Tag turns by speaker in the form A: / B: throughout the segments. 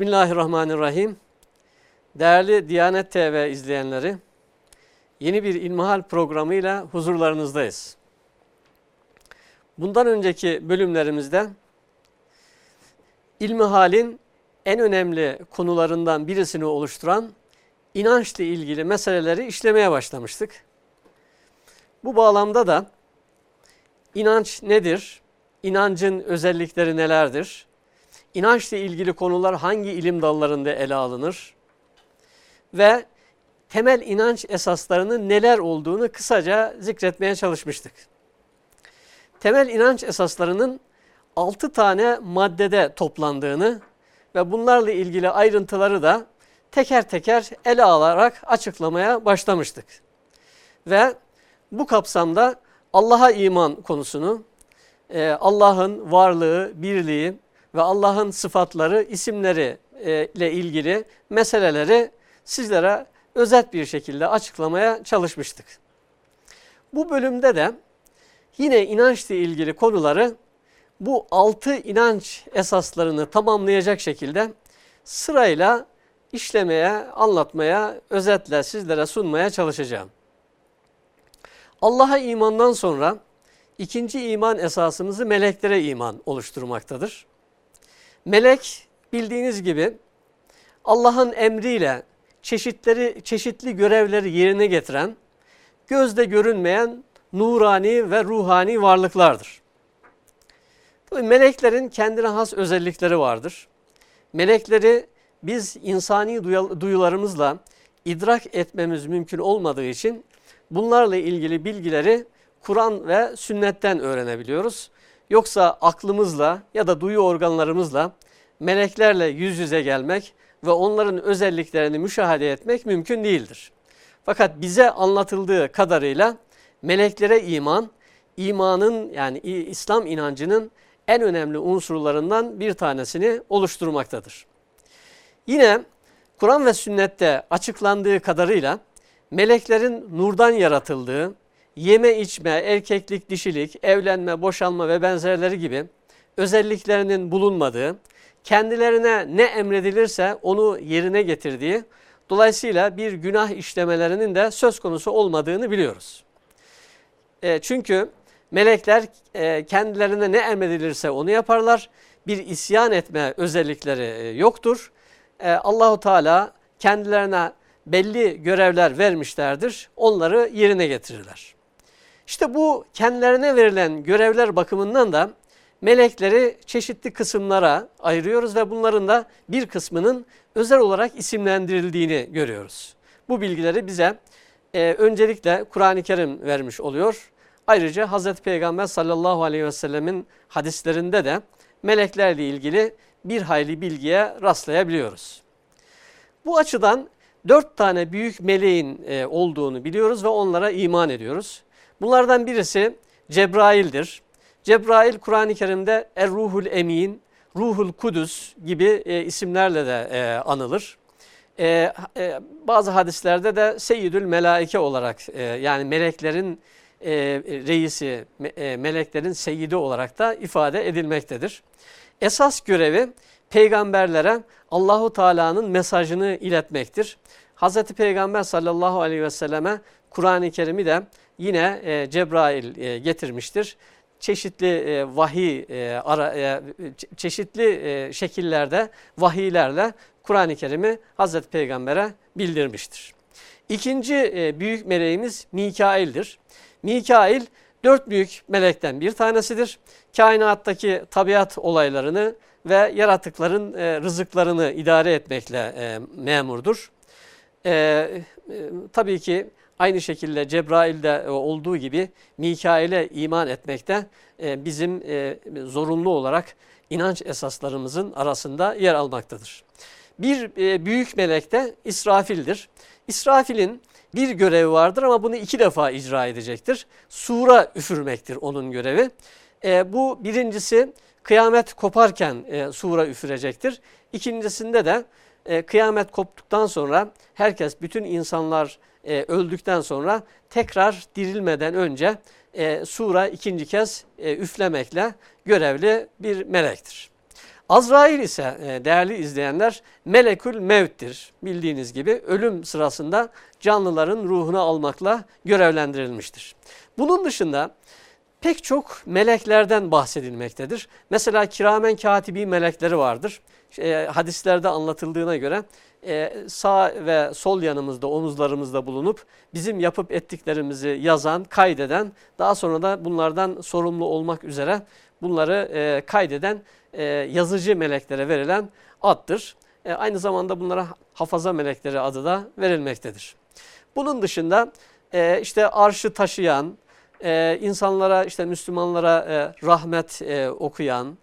A: Bismillahirrahmanirrahim. Değerli Diyanet TV izleyenleri, yeni bir İlmihal programıyla huzurlarınızdayız. Bundan önceki bölümlerimizde İlmihal'in en önemli konularından birisini oluşturan inançla ilgili meseleleri işlemeye başlamıştık. Bu bağlamda da inanç nedir? İnancın özellikleri nelerdir? İnançla ilgili konular hangi ilim dallarında ele alınır? Ve temel inanç esaslarının neler olduğunu kısaca zikretmeye çalışmıştık. Temel inanç esaslarının 6 tane maddede toplandığını ve bunlarla ilgili ayrıntıları da teker teker ele alarak açıklamaya başlamıştık. Ve bu kapsamda Allah'a iman konusunu, e, Allah'ın varlığı, birliği ve Allah'ın sıfatları, isimleri e, ile ilgili meseleleri sizlere özet bir şekilde açıklamaya çalışmıştık. Bu bölümde de yine inançla ilgili konuları bu altı inanç esaslarını tamamlayacak şekilde sırayla işlemeye, anlatmaya, özetle sizlere sunmaya çalışacağım. Allah'a imandan sonra ikinci iman esasımızı meleklere iman oluşturmaktadır. Melek bildiğiniz gibi Allah'ın emriyle çeşitleri çeşitli görevleri yerine getiren, gözde görünmeyen nurani ve ruhani varlıklardır. Tabii meleklerin kendine has özellikleri vardır. Melekleri biz insani duyularımızla idrak etmemiz mümkün olmadığı için bunlarla ilgili bilgileri Kur'an ve sünnetten öğrenebiliyoruz. Yoksa aklımızla ya da duyu organlarımızla meleklerle yüz yüze gelmek ve onların özelliklerini müşahede etmek mümkün değildir. Fakat bize anlatıldığı kadarıyla meleklere iman, imanın yani İslam inancının en önemli unsurlarından bir tanesini oluşturmaktadır. Yine Kur'an ve sünnette açıklandığı kadarıyla meleklerin nurdan yaratıldığı, yeme içme, erkeklik, dişilik, evlenme, boşanma ve benzerleri gibi özelliklerinin bulunmadığı, kendilerine ne emredilirse onu yerine getirdiği, dolayısıyla bir günah işlemelerinin de söz konusu olmadığını biliyoruz. E, çünkü melekler e, kendilerine ne emredilirse onu yaparlar. Bir isyan etme özellikleri e, yoktur. E, Allahu Teala kendilerine belli görevler vermişlerdir. Onları yerine getirirler. İşte bu kendilerine verilen görevler bakımından da melekleri çeşitli kısımlara ayırıyoruz ve bunların da bir kısmının özel olarak isimlendirildiğini görüyoruz. Bu bilgileri bize e, öncelikle Kur'an-ı Kerim vermiş oluyor. Ayrıca Hz. Peygamber sallallahu aleyhi ve sellemin hadislerinde de meleklerle ilgili bir hayli bilgiye rastlayabiliyoruz. Bu açıdan dört tane büyük meleğin e, olduğunu biliyoruz ve onlara iman ediyoruz. Bunlardan birisi Cebrail'dir. Cebrail Kur'an-ı Kerim'de Er-Ruhul Emin, Ruhul Kudüs gibi e, isimlerle de e, anılır. E, e, bazı hadislerde de Seyyidül Melaike olarak e, yani meleklerin e, reisi, e, meleklerin seyyidi olarak da ifade edilmektedir. Esas görevi peygamberlere Allahu Teala'nın mesajını iletmektir. Hz. Peygamber sallallahu aleyhi ve selleme Kur'an-ı Kerim'i de yine e, Cebrail e, getirmiştir. Çeşitli e, vahiy, e, çeşitli şekillerde vahiylerle Kur'an-ı Kerim'i Hz. Peygamber'e bildirmiştir. İkinci büyük meleğimiz Mikail'dir. Mikail dört büyük melekten bir tanesidir. Kainattaki tabiat olaylarını ve yaratıkların rızıklarını idare etmekle memurdur. Tabii ki aynı şekilde Cebrail'de olduğu gibi Mikail'e iman etmekte e, bizim e, zorunlu olarak inanç esaslarımızın arasında yer almaktadır. Bir e, büyük melek de İsrafil'dir. İsrafil'in bir görevi vardır ama bunu iki defa icra edecektir. Sura üfürmektir onun görevi. E, bu birincisi kıyamet koparken e, sura üfürecektir. İkincisinde de e, kıyamet koptuktan sonra herkes, bütün insanlar e, öldükten sonra tekrar dirilmeden önce e, sura ikinci kez e, üflemekle görevli bir melektir. Azrail ise e, değerli izleyenler melekül mevttir. Bildiğiniz gibi ölüm sırasında canlıların ruhunu almakla görevlendirilmiştir. Bunun dışında pek çok meleklerden bahsedilmektedir. Mesela kiramen katibi melekleri vardır. E, hadislerde anlatıldığına göre e, sağ ve sol yanımızda, omuzlarımızda bulunup bizim yapıp ettiklerimizi yazan, kaydeden, daha sonra da bunlardan sorumlu olmak üzere bunları e, kaydeden e, yazıcı meleklere verilen addır. Aynı zamanda bunlara hafaza melekleri adı da verilmektedir. Bunun dışında işte arşı taşıyan, insanlara işte Müslümanlara rahmet okuyan,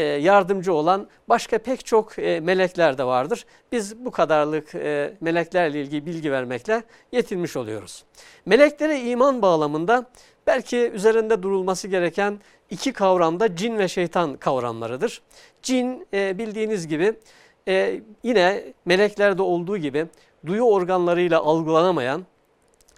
A: yardımcı olan başka pek çok e, melekler de vardır. Biz bu kadarlık e, meleklerle ilgili bilgi vermekle yetinmiş oluyoruz. Meleklere iman bağlamında belki üzerinde durulması gereken iki kavram da cin ve şeytan kavramlarıdır. Cin bildiğiniz gibi yine meleklerde olduğu gibi duyu organlarıyla algılanamayan,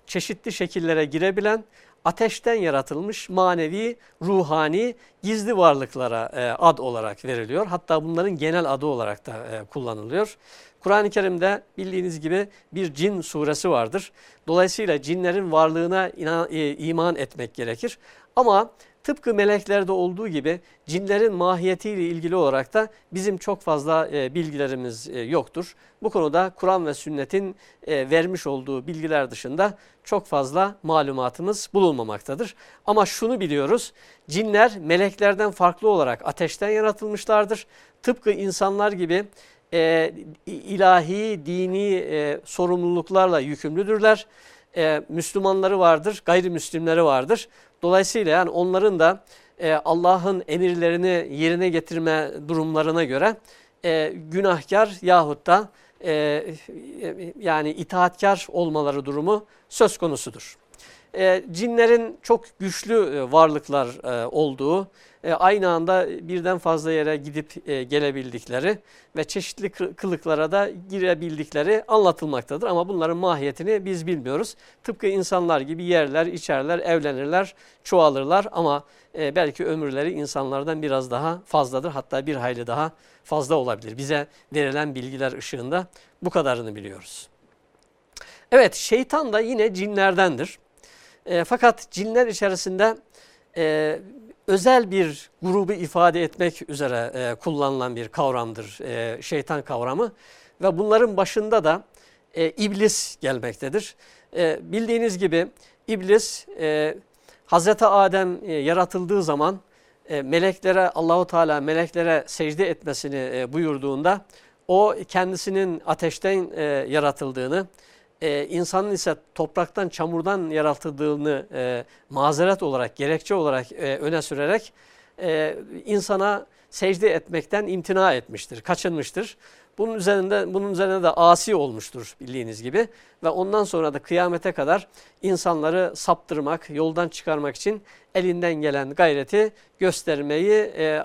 A: çeşitli şekillere girebilen ateşten yaratılmış manevi, ruhani, gizli varlıklara e, ad olarak veriliyor. Hatta bunların genel adı olarak da e, kullanılıyor. Kur'an-ı Kerim'de bildiğiniz gibi bir cin suresi vardır. Dolayısıyla cinlerin varlığına inan, e, iman etmek gerekir. Ama Tıpkı meleklerde olduğu gibi cinlerin mahiyetiyle ilgili olarak da bizim çok fazla e, bilgilerimiz e, yoktur. Bu konuda Kur'an ve sünnetin e, vermiş olduğu bilgiler dışında çok fazla malumatımız bulunmamaktadır. Ama şunu biliyoruz, cinler meleklerden farklı olarak ateşten yaratılmışlardır. Tıpkı insanlar gibi ilahi, dini sorumluluklarla yükümlüdürler. Müslümanları vardır, gayrimüslimleri vardır. Dolayısıyla yani onların da e, Allah'ın emirlerini yerine getirme durumlarına göre e, günahkar yahut da e, yani itaatkar olmaları durumu söz konusudur. E, cinlerin çok güçlü e, varlıklar e, olduğu, e, aynı anda birden fazla yere gidip e, gelebildikleri ve çeşitli kılıklara da girebildikleri anlatılmaktadır. Ama bunların mahiyetini biz bilmiyoruz. Tıpkı insanlar gibi yerler, içerler, evlenirler, çoğalırlar ama e, belki ömürleri insanlardan biraz daha fazladır. Hatta bir hayli daha fazla olabilir. Bize verilen bilgiler ışığında bu kadarını biliyoruz. Evet şeytan da yine cinlerdendir. E, fakat cinler içerisinde e, özel bir grubu ifade etmek üzere e, kullanılan bir kavramdır e, şeytan kavramı. Ve bunların başında da e, iblis gelmektedir. E, bildiğiniz gibi iblis e, Hazreti Adem e, yaratıldığı zaman e, meleklere Allahu Teala meleklere secde etmesini e, buyurduğunda o kendisinin ateşten e, yaratıldığını e, insanın ise topraktan, çamurdan yaratıldığını e, mazeret olarak, gerekçe olarak e, öne sürerek e, insana secde etmekten imtina etmiştir, kaçınmıştır. Bunun üzerinde bunun üzerine de asi olmuştur bildiğiniz gibi ve ondan sonra da kıyamete kadar insanları saptırmak, yoldan çıkarmak için elinden gelen gayreti göstermeyi e,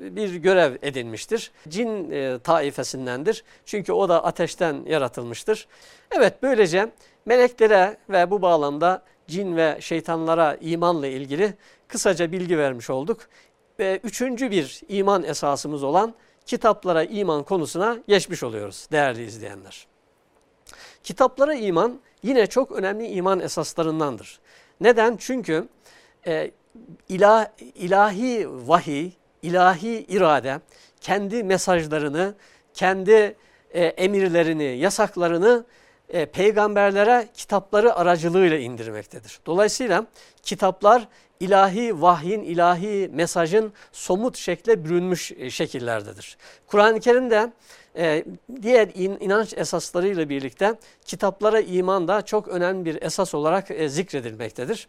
A: bir görev edinmiştir. Cin e, taifesindendir. Çünkü o da ateşten yaratılmıştır. Evet böylece meleklere ve bu bağlamda cin ve şeytanlara imanla ilgili kısaca bilgi vermiş olduk. Ve üçüncü bir iman esasımız olan kitaplara iman konusuna geçmiş oluyoruz değerli izleyenler. Kitaplara iman yine çok önemli iman esaslarındandır. Neden? Çünkü e, ilah, ilahi vahiy, ilahi irade kendi mesajlarını, kendi e, emirlerini, yasaklarını e, peygamberlere kitapları aracılığıyla indirmektedir. Dolayısıyla kitaplar ilahi vahyin, ilahi mesajın somut şekle bürünmüş e, şekillerdedir. Kur'an-ı Kerim'de e, diğer in, inanç esaslarıyla birlikte kitaplara iman da çok önemli bir esas olarak e, zikredilmektedir.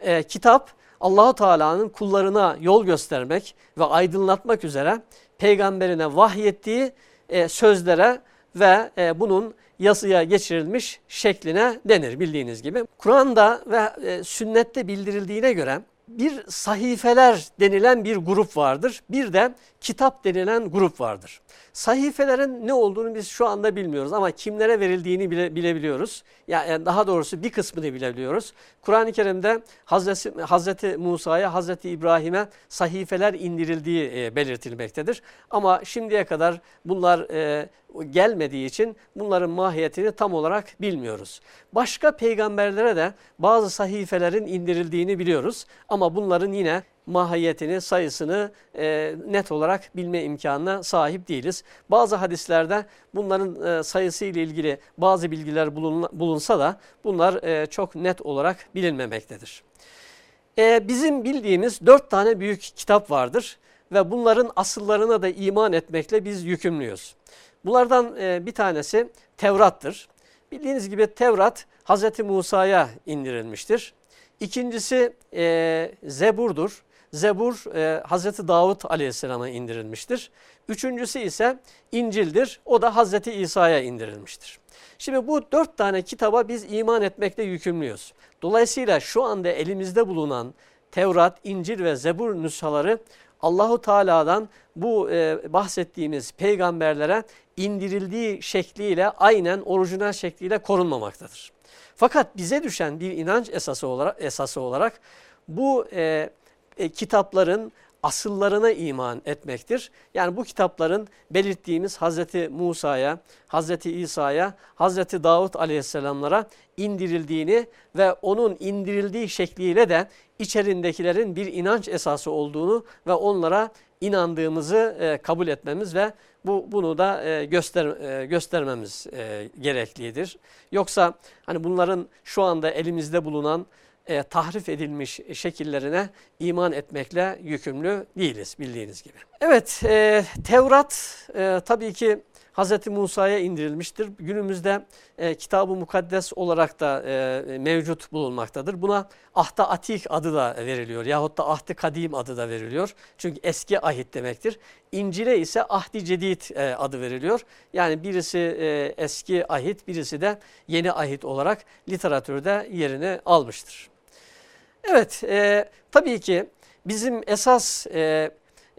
A: E, kitap Allahu Teala'nın kullarına yol göstermek ve aydınlatmak üzere peygamberine vahyettiği e, sözlere ve e, bunun yazıya geçirilmiş şekline denir bildiğiniz gibi. Kur'an'da ve e, sünnette bildirildiğine göre bir sahifeler denilen bir grup vardır. Bir de kitap denilen grup vardır. Sahifelerin ne olduğunu biz şu anda bilmiyoruz ama kimlere verildiğini bile, bilebiliyoruz. Yani daha doğrusu bir kısmını bilebiliyoruz. Kur'an-ı Kerim'de Hazreti, Hazreti Musa'ya, Hazreti İbrahim'e sahifeler indirildiği e, belirtilmektedir. Ama şimdiye kadar bunlar e, gelmediği için bunların mahiyetini tam olarak bilmiyoruz. Başka peygamberlere de bazı sahifelerin indirildiğini biliyoruz ama bunların yine mahiyetini, sayısını e, net olarak bilme imkanına sahip değiliz. Bazı hadislerde bunların e, sayısı ile ilgili bazı bilgiler bulun, bulunsa da bunlar e, çok net olarak bilinmemektedir. E, bizim bildiğimiz dört tane büyük kitap vardır ve bunların asıllarına da iman etmekle biz yükümlüyüz. Bunlardan e, bir tanesi Tevrat'tır. Bildiğiniz gibi Tevrat Hz. Musa'ya indirilmiştir. İkincisi e, Zebur'dur. Zebur e, Hazreti Davut Aleyhisselam'a indirilmiştir. Üçüncüsü ise İncil'dir. O da Hazreti İsa'ya indirilmiştir. Şimdi bu dört tane kitaba biz iman etmekle yükümlüyüz. Dolayısıyla şu anda elimizde bulunan Tevrat, İncil ve Zebur nüshaları Allahu Teala'dan bu e, bahsettiğimiz peygamberlere indirildiği şekliyle aynen orijinal şekliyle korunmamaktadır. Fakat bize düşen bir inanç esası olarak, esası olarak bu e, e, kitapların asıllarına iman etmektir. Yani bu kitapların belirttiğimiz Hazreti Musa'ya, Hazreti İsa'ya, Hazreti Davut aleyhisselamlara indirildiğini ve onun indirildiği şekliyle de içerindekilerin bir inanç esası olduğunu ve onlara inandığımızı e, kabul etmemiz ve bu bunu da e, göster e, göstermemiz e, gereklidir. Yoksa hani bunların şu anda elimizde bulunan e, tahrif edilmiş şekillerine iman etmekle yükümlü değiliz bildiğiniz gibi. Evet e, Tevrat e, tabii ki Hz. Musa'ya indirilmiştir. Günümüzde e, Kitab-ı Mukaddes olarak da e, mevcut bulunmaktadır. Buna Ahta Atik adı da veriliyor yahut da Ahdi Kadim adı da veriliyor. Çünkü eski ahit demektir. İncil'e ise Ahdi Cedid e, adı veriliyor. Yani birisi e, eski ahit birisi de yeni ahit olarak literatürde yerini almıştır. Evet e, tabii ki bizim esas e,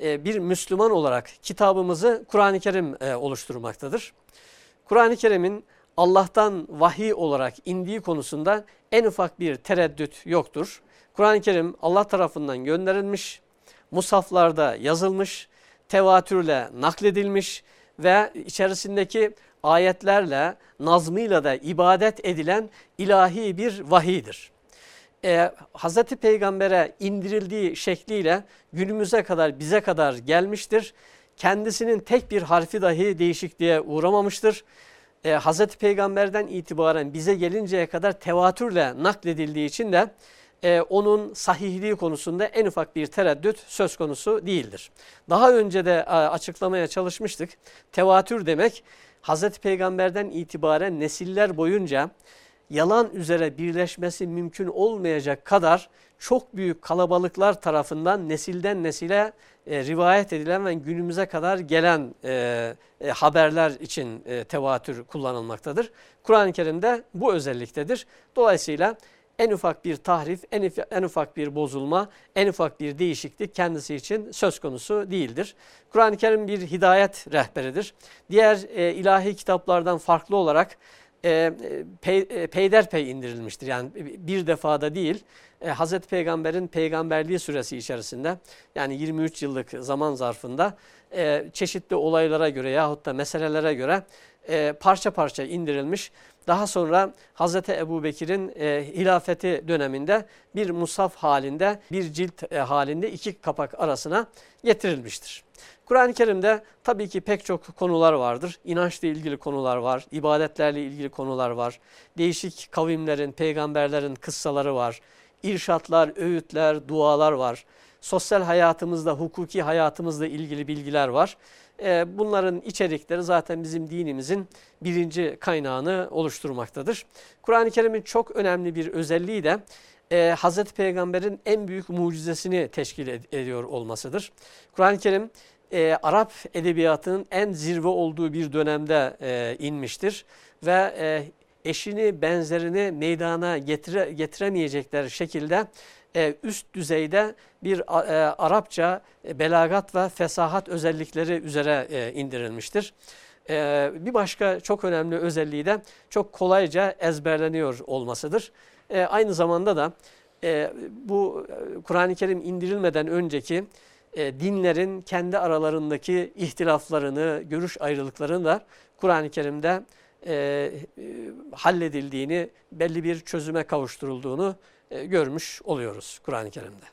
A: e, bir Müslüman olarak kitabımızı Kur'an-ı Kerim e, oluşturmaktadır. Kur'an-ı Kerim'in Allah'tan vahiy olarak indiği konusunda en ufak bir tereddüt yoktur. Kur'an-ı Kerim Allah tarafından gönderilmiş, musaflarda yazılmış, tevatürle nakledilmiş ve içerisindeki ayetlerle, nazmıyla da ibadet edilen ilahi bir vahidir e, Hz. Peygamber'e indirildiği şekliyle günümüze kadar bize kadar gelmiştir. Kendisinin tek bir harfi dahi değişikliğe uğramamıştır. E, Hz. Peygamber'den itibaren bize gelinceye kadar tevatürle nakledildiği için de e, onun sahihliği konusunda en ufak bir tereddüt söz konusu değildir. Daha önce de e, açıklamaya çalışmıştık. Tevatür demek Hz. Peygamber'den itibaren nesiller boyunca yalan üzere birleşmesi mümkün olmayacak kadar çok büyük kalabalıklar tarafından nesilden nesile e, rivayet edilen ve günümüze kadar gelen e, e, haberler için e, tevatür kullanılmaktadır. Kur'an-ı Kerim'de bu özelliktedir. Dolayısıyla en ufak bir tahrif, en, en ufak bir bozulma, en ufak bir değişiklik kendisi için söz konusu değildir. Kur'an-ı Kerim bir hidayet rehberidir. Diğer e, ilahi kitaplardan farklı olarak e, pey, e, peyderpey indirilmiştir. Yani bir defada değil. E, Hazreti Peygamber'in peygamberliği süresi içerisinde yani 23 yıllık zaman zarfında e, çeşitli olaylara göre yahut da meselelere göre e, parça parça indirilmiş. Daha sonra Hazreti Ebu Bekir'in e, hilafeti döneminde bir musaf halinde, bir cilt e, halinde iki kapak arasına getirilmiştir. Kur'an-ı Kerim'de tabii ki pek çok konular vardır. İnançla ilgili konular var, ibadetlerle ilgili konular var. Değişik kavimlerin, peygamberlerin kıssaları var. İrşatlar, öğütler, dualar var. Sosyal hayatımızda, hukuki hayatımızla ilgili bilgiler var. Ee, bunların içerikleri zaten bizim dinimizin birinci kaynağını oluşturmaktadır. Kur'an-ı Kerim'in çok önemli bir özelliği de e, Hazreti Peygamber'in en büyük mucizesini teşkil ediyor olmasıdır. Kur'an-ı Kerim e, Arap edebiyatının en zirve olduğu bir dönemde e, inmiştir. Ve e, eşini benzerini meydana getire, getiremeyecekler şekilde e, üst düzeyde bir e, Arapça e, belagat ve fesahat özellikleri üzere e, indirilmiştir. E, bir başka çok önemli özelliği de çok kolayca ezberleniyor olmasıdır. E, aynı zamanda da e, bu e, Kur'an-ı Kerim indirilmeden önceki e, dinlerin kendi aralarındaki ihtilaflarını, görüş ayrılıklarını da Kur'an-ı Kerim'de e, e, halledildiğini, belli bir çözüme kavuşturulduğunu e, görmüş oluyoruz Kur'an-ı Kerim'de.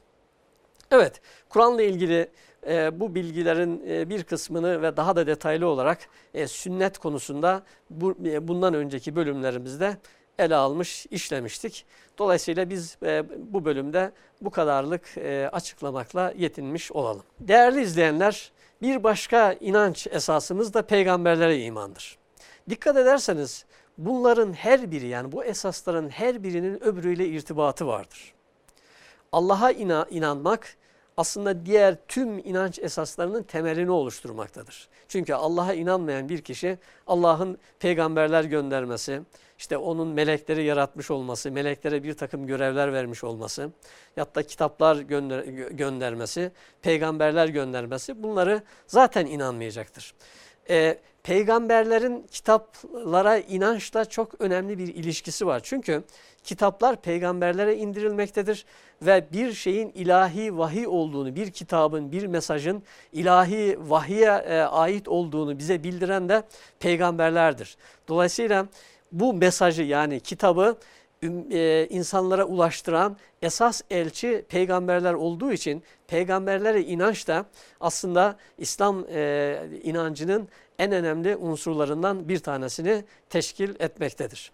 A: Evet, Kur'an'la ilgili e, bu bilgilerin e, bir kısmını ve daha da detaylı olarak e, sünnet konusunda bu, e, bundan önceki bölümlerimizde ele almış, işlemiştik. Dolayısıyla biz e, bu bölümde bu kadarlık e, açıklamakla yetinmiş olalım. Değerli izleyenler, bir başka inanç esasımız da peygamberlere imandır. Dikkat ederseniz bunların her biri yani bu esasların her birinin öbürüyle irtibatı vardır. Allah'a inanmak aslında diğer tüm inanç esaslarının temelini oluşturmaktadır. Çünkü Allah'a inanmayan bir kişi Allah'ın peygamberler göndermesi, işte onun melekleri yaratmış olması, meleklere bir takım görevler vermiş olması, ya da kitaplar gönder göndermesi, peygamberler göndermesi bunları zaten inanmayacaktır. Ee, peygamberlerin kitaplara inançla çok önemli bir ilişkisi var. Çünkü kitaplar peygamberlere indirilmektedir ve bir şeyin ilahi vahiy olduğunu, bir kitabın, bir mesajın ilahi vahiye e, ait olduğunu bize bildiren de peygamberlerdir. Dolayısıyla bu mesajı yani kitabı insanlara ulaştıran esas elçi peygamberler olduğu için peygamberlere inanç da aslında İslam e, inancının en önemli unsurlarından bir tanesini teşkil etmektedir.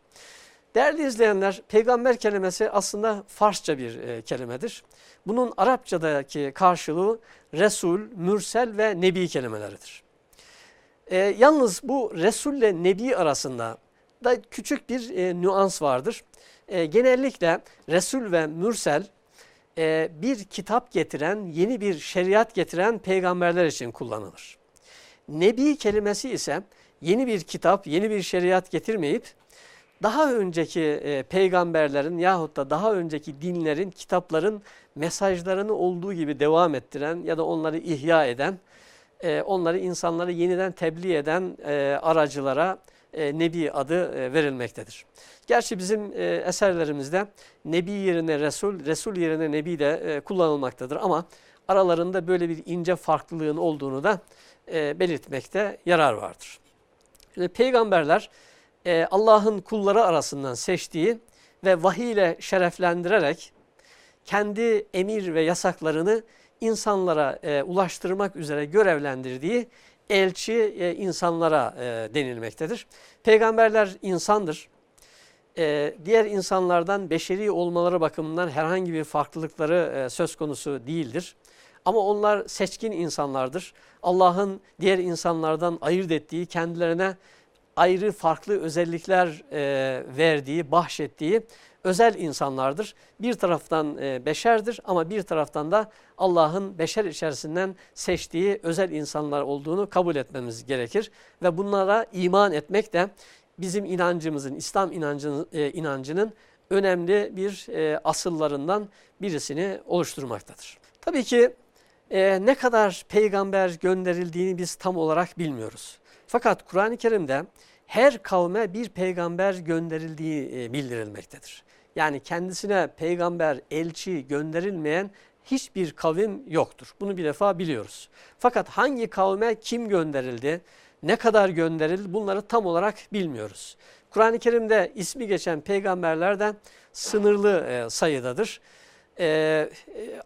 A: Değerli izleyenler, peygamber kelimesi aslında Farsça bir e, kelimedir. Bunun Arapçadaki karşılığı Resul, Mürsel ve Nebi kelimeleridir. E, yalnız bu Resul ile Nebi arasında da küçük bir e, nüans vardır. E, genellikle Resul ve Mürsel e, bir kitap getiren, yeni bir şeriat getiren peygamberler için kullanılır. Nebi kelimesi ise yeni bir kitap, yeni bir şeriat getirmeyip daha önceki e, peygamberlerin yahut da daha önceki dinlerin, kitapların mesajlarını olduğu gibi devam ettiren ya da onları ihya eden, e, onları insanları yeniden tebliğ eden e, aracılara e, Nebi adı e, verilmektedir. Gerçi bizim e, eserlerimizde Nebi yerine Resul, Resul yerine Nebi de kullanılmaktadır ama aralarında böyle bir ince farklılığın olduğunu da belirtmekte yarar vardır. Şimdi peygamberler Allah'ın kulları arasından seçtiği ve vahiy ile şereflendirerek kendi emir ve yasaklarını insanlara ulaştırmak üzere görevlendirdiği elçi e, insanlara e, denilmektedir. Peygamberler insandır. E, diğer insanlardan beşeri olmaları bakımından herhangi bir farklılıkları e, söz konusu değildir. Ama onlar seçkin insanlardır. Allah'ın diğer insanlardan ayırt ettiği, kendilerine ayrı farklı özellikler e, verdiği, bahşettiği özel insanlardır. Bir taraftan e, beşerdir ama bir taraftan da Allah'ın beşer içerisinden seçtiği özel insanlar olduğunu kabul etmemiz gerekir. Ve bunlara iman etmek de bizim inancımızın, İslam inancının, e, inancının önemli bir e, asıllarından birisini oluşturmaktadır. Tabii ki ne kadar peygamber gönderildiğini biz tam olarak bilmiyoruz. Fakat Kur'an-ı Kerim'de her kavme bir peygamber gönderildiği bildirilmektedir. Yani kendisine peygamber, elçi gönderilmeyen hiçbir kavim yoktur. Bunu bir defa biliyoruz. Fakat hangi kavme kim gönderildi, ne kadar gönderildi bunları tam olarak bilmiyoruz. Kur'an-ı Kerim'de ismi geçen peygamberlerden sınırlı e, sayıdadır. E, e,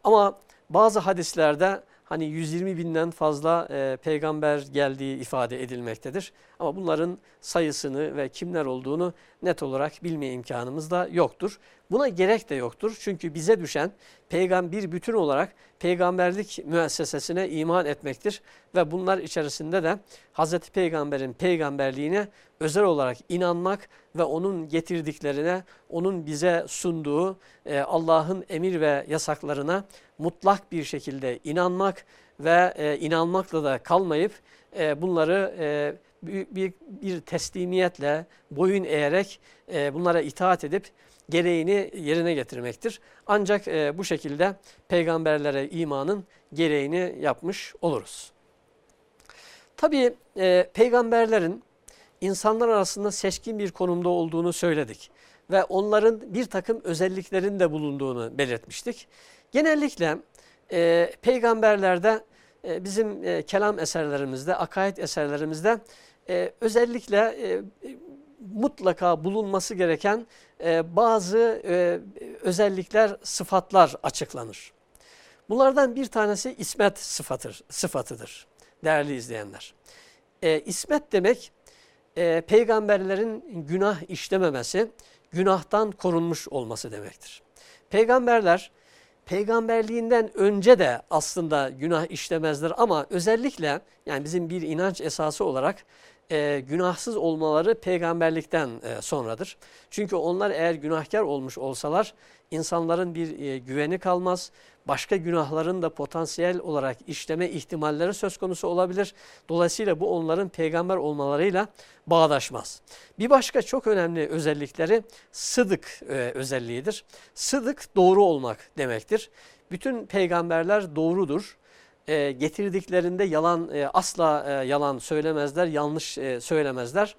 A: ama bazı hadislerde hani 120 binden fazla e, peygamber geldiği ifade edilmektedir. Ama bunların sayısını ve kimler olduğunu net olarak bilme imkanımız da yoktur. Buna gerek de yoktur. Çünkü bize düşen peygamber bütün olarak peygamberlik müessesesine iman etmektir. Ve bunlar içerisinde de Hz. Peygamber'in peygamberliğine özel olarak inanmak ve onun getirdiklerine, onun bize sunduğu e, Allah'ın emir ve yasaklarına mutlak bir şekilde inanmak ve e, inanmakla da kalmayıp e, bunları e, büyük bir, bir teslimiyetle, boyun eğerek e, bunlara itaat edip gereğini yerine getirmektir. Ancak e, bu şekilde peygamberlere imanın gereğini yapmış oluruz. Tabii e, peygamberlerin insanlar arasında seçkin bir konumda olduğunu söyledik ve onların bir takım özelliklerin de bulunduğunu belirtmiştik. Genellikle e, peygamberlerde e, bizim e, kelam eserlerimizde, akaid eserlerimizde e, özellikle e, mutlaka bulunması gereken e, bazı e, özellikler, sıfatlar açıklanır. Bunlardan bir tanesi ismet sıfatır, sıfatıdır değerli izleyenler. E, ismet demek e, peygamberlerin günah işlememesi, günahtan korunmuş olması demektir. Peygamberler peygamberliğinden önce de aslında günah işlemezler ama özellikle yani bizim bir inanç esası olarak e, günahsız olmaları peygamberlikten e, sonradır. Çünkü onlar eğer günahkar olmuş olsalar insanların bir e, güveni kalmaz. Başka günahların da potansiyel olarak işleme ihtimalleri söz konusu olabilir. Dolayısıyla bu onların peygamber olmalarıyla bağdaşmaz. Bir başka çok önemli özellikleri sıdık e, özelliğidir. Sıdık doğru olmak demektir. Bütün peygamberler doğrudur e, getirdiklerinde yalan e, asla e, yalan söylemezler, yanlış e, söylemezler.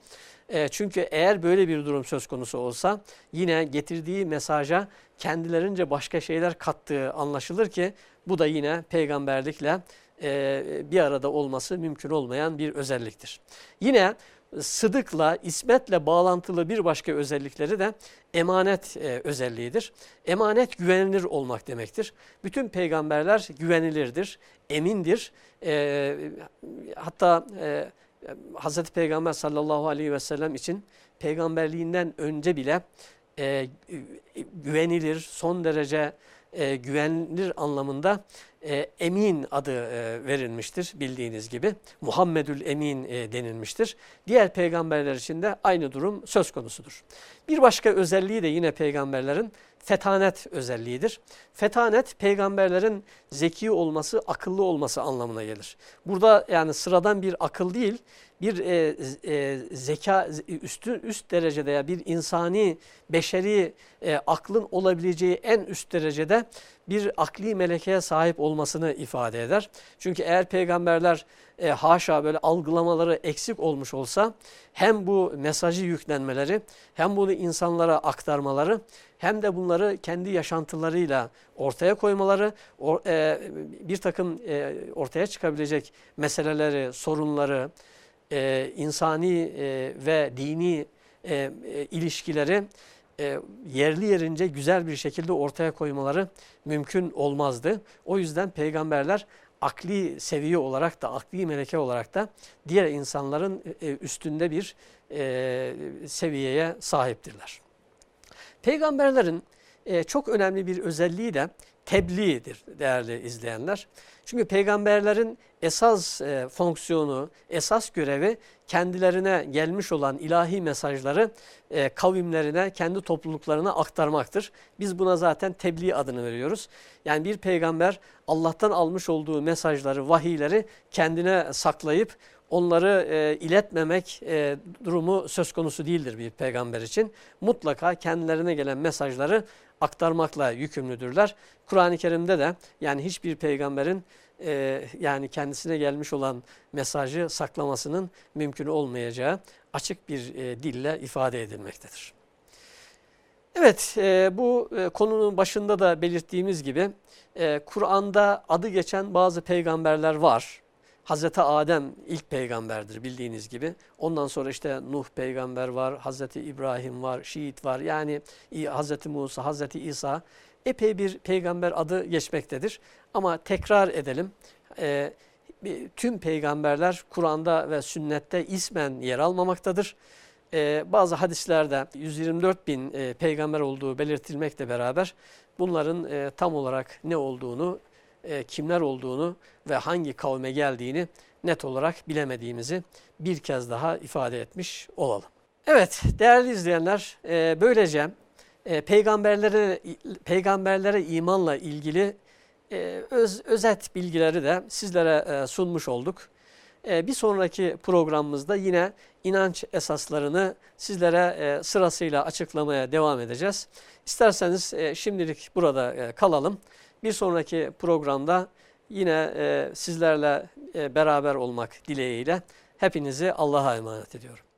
A: E, çünkü eğer böyle bir durum söz konusu olsa yine getirdiği mesaja kendilerince başka şeyler kattığı anlaşılır ki bu da yine peygamberlikle e, bir arada olması mümkün olmayan bir özelliktir. Yine sıdıkla, ismetle bağlantılı bir başka özellikleri de emanet e, özelliğidir. Emanet güvenilir olmak demektir. Bütün peygamberler güvenilirdir, emindir. E, hatta e, Hz. Peygamber sallallahu aleyhi ve sellem için peygamberliğinden önce bile e, güvenilir, son derece e, güvenilir anlamında e, Emin adı e, verilmiştir bildiğiniz gibi. Muhammedül Emin e, denilmiştir. Diğer peygamberler için de aynı durum söz konusudur. Bir başka özelliği de yine peygamberlerin fetanet özelliğidir. Fetanet peygamberlerin zeki olması, akıllı olması anlamına gelir. Burada yani sıradan bir akıl değil, bir e, e, zeka üstü üst derecede ya bir insani beşeri e, aklın olabileceği en üst derecede bir akli melekeye sahip olmasını ifade eder. Çünkü eğer peygamberler e, haşa böyle algılamaları eksik olmuş olsa hem bu mesajı yüklenmeleri hem bunu insanlara aktarmaları hem de bunları kendi yaşantılarıyla ortaya koymaları or, e, bir takım e, ortaya çıkabilecek meseleleri, sorunları, e, insani e, ve dini e, e, ilişkileri e, yerli yerince güzel bir şekilde ortaya koymaları mümkün olmazdı. O yüzden peygamberler akli seviye olarak da, akli meleke olarak da diğer insanların e, üstünde bir e, seviyeye sahiptirler. Peygamberlerin e, çok önemli bir özelliği de tebliğdir değerli izleyenler. Çünkü peygamberlerin esas e, fonksiyonu, esas görevi kendilerine gelmiş olan ilahi mesajları e, kavimlerine, kendi topluluklarına aktarmaktır. Biz buna zaten tebliğ adını veriyoruz. Yani bir peygamber Allah'tan almış olduğu mesajları, vahiyleri kendine saklayıp onları e, iletmemek e, durumu söz konusu değildir bir peygamber için. Mutlaka kendilerine gelen mesajları aktarmakla yükümlüdürler. Kur'an-ı Kerim'de de yani hiçbir peygamberin e, yani kendisine gelmiş olan mesajı saklamasının mümkün olmayacağı açık bir e, dille ifade edilmektedir. Evet e, bu e, konunun başında da belirttiğimiz gibi e, Kur'an'da adı geçen bazı peygamberler var. Hazreti Adem ilk peygamberdir bildiğiniz gibi. Ondan sonra işte Nuh peygamber var, Hazreti İbrahim var, Şiit var. Yani Hazreti Musa, Hazreti İsa epey bir peygamber adı geçmektedir. Ama tekrar edelim. E, tüm peygamberler Kur'an'da ve sünnette ismen yer almamaktadır. E, bazı hadislerde 124 bin e, peygamber olduğu belirtilmekle beraber bunların e, tam olarak ne olduğunu e, kimler olduğunu ve hangi kavme geldiğini net olarak bilemediğimizi bir kez daha ifade etmiş olalım. Evet değerli izleyenler e, böylece e, peygamberlere, peygamberlere imanla ilgili öz, özet bilgileri de sizlere sunmuş olduk. Bir sonraki programımızda yine inanç esaslarını sizlere sırasıyla açıklamaya devam edeceğiz. İsterseniz şimdilik burada kalalım. Bir sonraki programda yine e, sizlerle e, beraber olmak dileğiyle hepinizi Allah'a emanet ediyorum.